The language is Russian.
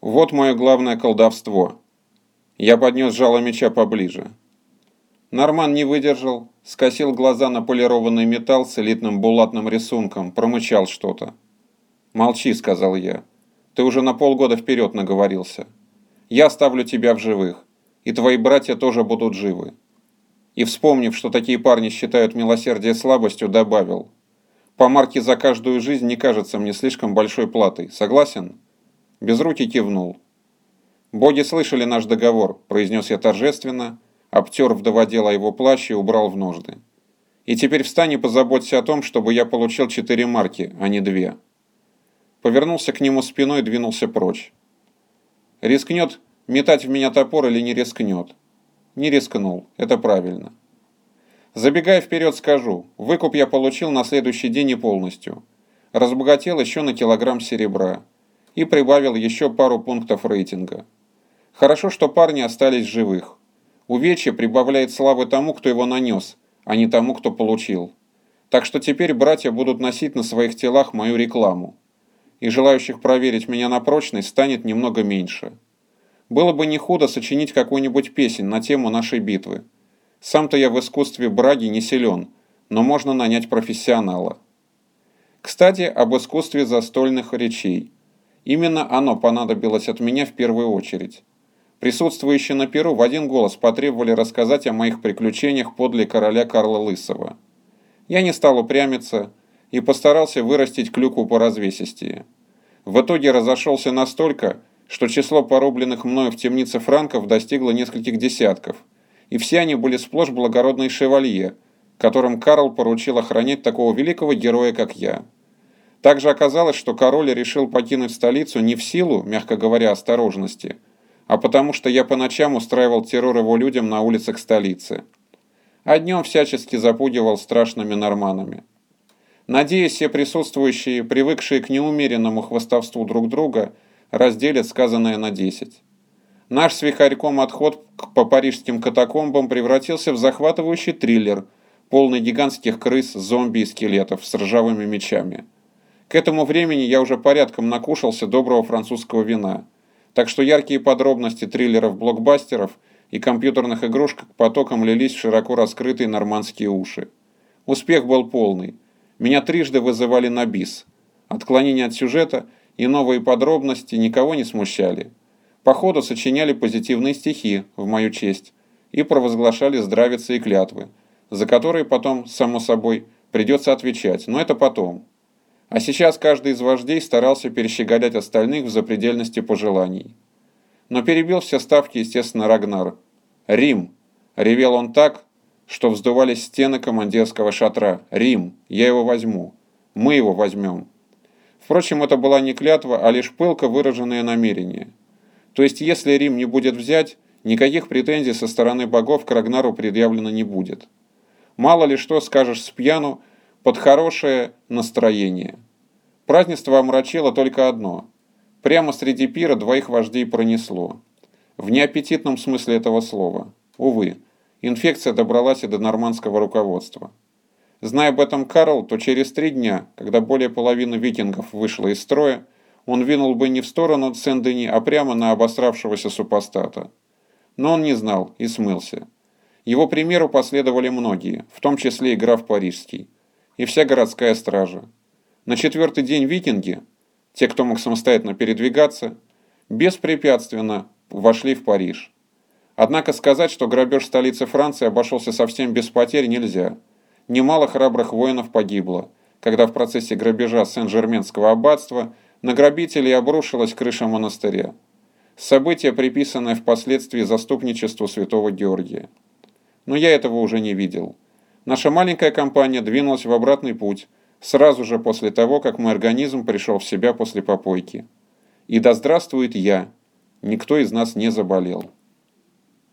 Вот мое главное колдовство. Я поднес жало меча поближе. Норман не выдержал, скосил глаза на полированный металл с элитным булатным рисунком, промычал что-то. «Молчи», — сказал я. «Ты уже на полгода вперед наговорился. Я оставлю тебя в живых, и твои братья тоже будут живы». И, вспомнив, что такие парни считают милосердие слабостью, добавил. «По марке за каждую жизнь не кажется мне слишком большой платой. Согласен?» Безрукий кивнул. «Боги слышали наш договор», — произнес я торжественно, — обтер вдоводела его плащ и убрал в ножды. И теперь встань и позаботься о том, чтобы я получил четыре марки, а не две. Повернулся к нему спиной и двинулся прочь. Рискнет метать в меня топор или не рискнет? Не рискнул, это правильно. Забегая вперед, скажу, выкуп я получил на следующий день и полностью. Разбогател еще на килограмм серебра. И прибавил еще пару пунктов рейтинга. Хорошо, что парни остались живых. Увечье прибавляет славы тому, кто его нанес, а не тому, кто получил. Так что теперь братья будут носить на своих телах мою рекламу. И желающих проверить меня на прочность станет немного меньше. Было бы не худо сочинить какую-нибудь песнь на тему нашей битвы. Сам-то я в искусстве браги не силен, но можно нанять профессионала. Кстати, об искусстве застольных речей. Именно оно понадобилось от меня в первую очередь. Присутствующие на Перу в один голос потребовали рассказать о моих приключениях подле короля Карла Лысого. Я не стал упрямиться и постарался вырастить клюку по развесистее. В итоге разошелся настолько, что число порубленных мною в темнице франков достигло нескольких десятков, и все они были сплошь благородные шевалье, которым Карл поручил охранять такого великого героя, как я. Также оказалось, что король решил покинуть столицу не в силу, мягко говоря, осторожности – а потому что я по ночам устраивал террор его людям на улицах столицы. А днем всячески запугивал страшными норманами. Надеюсь, все присутствующие, привыкшие к неумеренному хвостовству друг друга, разделят сказанное на 10. Наш с Вихарьком отход по парижским катакомбам превратился в захватывающий триллер, полный гигантских крыс, зомби и скелетов с ржавыми мечами. К этому времени я уже порядком накушался доброго французского вина – так что яркие подробности триллеров-блокбастеров и компьютерных игрушек потоком лились в широко раскрытые нормандские уши. Успех был полный. Меня трижды вызывали на бис. Отклонения от сюжета и новые подробности никого не смущали. По ходу сочиняли позитивные стихи в мою честь и провозглашали здравицы и клятвы, за которые потом, само собой, придется отвечать, но это потом. А сейчас каждый из вождей старался перещеголять остальных в запредельности пожеланий. Но перебил все ставки, естественно, Рагнар. «Рим!» – ревел он так, что вздувались стены командирского шатра. «Рим! Я его возьму! Мы его возьмем!» Впрочем, это была не клятва, а лишь пылко выраженное намерение. То есть, если Рим не будет взять, никаких претензий со стороны богов к Рагнару предъявлено не будет. Мало ли что скажешь с пьяну, под хорошее настроение. Празднество омрачило только одно. Прямо среди пира двоих вождей пронесло. В неаппетитном смысле этого слова. Увы, инфекция добралась и до нормандского руководства. Зная об этом Карл, то через три дня, когда более половины викингов вышло из строя, он винул бы не в сторону Сен-Дени, а прямо на обостравшегося супостата. Но он не знал и смылся. Его примеру последовали многие, в том числе и граф Парижский и вся городская стража. На четвертый день викинги, те, кто мог самостоятельно передвигаться, беспрепятственно вошли в Париж. Однако сказать, что грабеж столицы Франции обошелся совсем без потерь, нельзя. Немало храбрых воинов погибло, когда в процессе грабежа Сен-Жерменского аббатства на грабителей обрушилась крыша монастыря. Событие, приписанное впоследствии заступничеству святого Георгия. Но я этого уже не видел. Наша маленькая компания двинулась в обратный путь, сразу же после того, как мой организм пришел в себя после попойки. И да здравствует я! Никто из нас не заболел.